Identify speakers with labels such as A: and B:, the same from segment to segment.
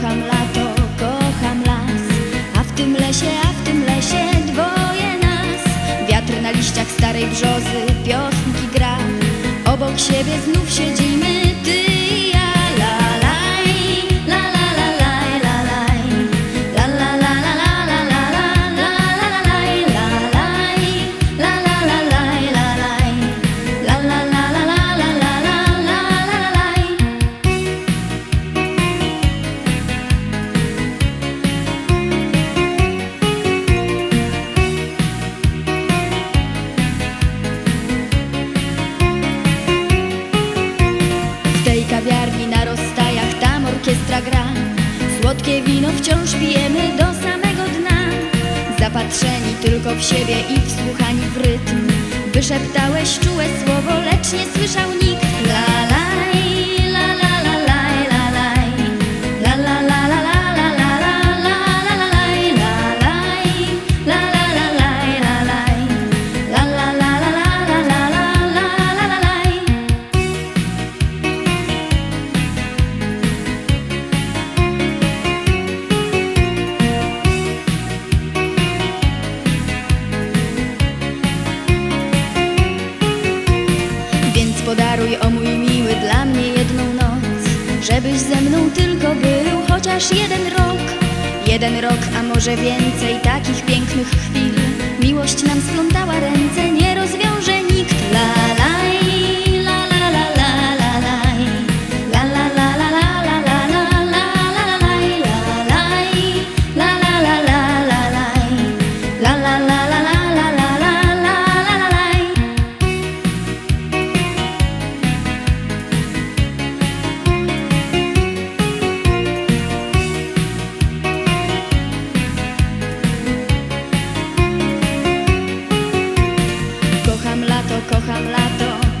A: Kocham lato, kocham las, a w tym lesie, a w tym lesie dwoje nas. Wiatr na liściach starej brzozy, piosnki gra, obok siebie znów siedzi. Słodkie wino wciąż pijemy do samego dna. Zapatrzeni tylko w siebie i wsłuchani w rytm. Wyszeptałeś czułe słowo, lecz nie słyszał nikt. La Żebyś ze mną tylko był chociaż jeden rok. Jeden rok, a może więcej takich pięknych chwil. Miłość nam splątała ręce, nie rozwiąże nikt La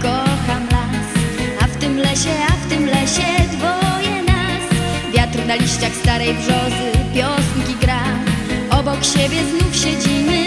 A: kocham las. A w tym lesie, a w tym lesie dwoje nas. Wiatr na liściach starej brzozy, piosenki gra. Obok siebie znów siedzimy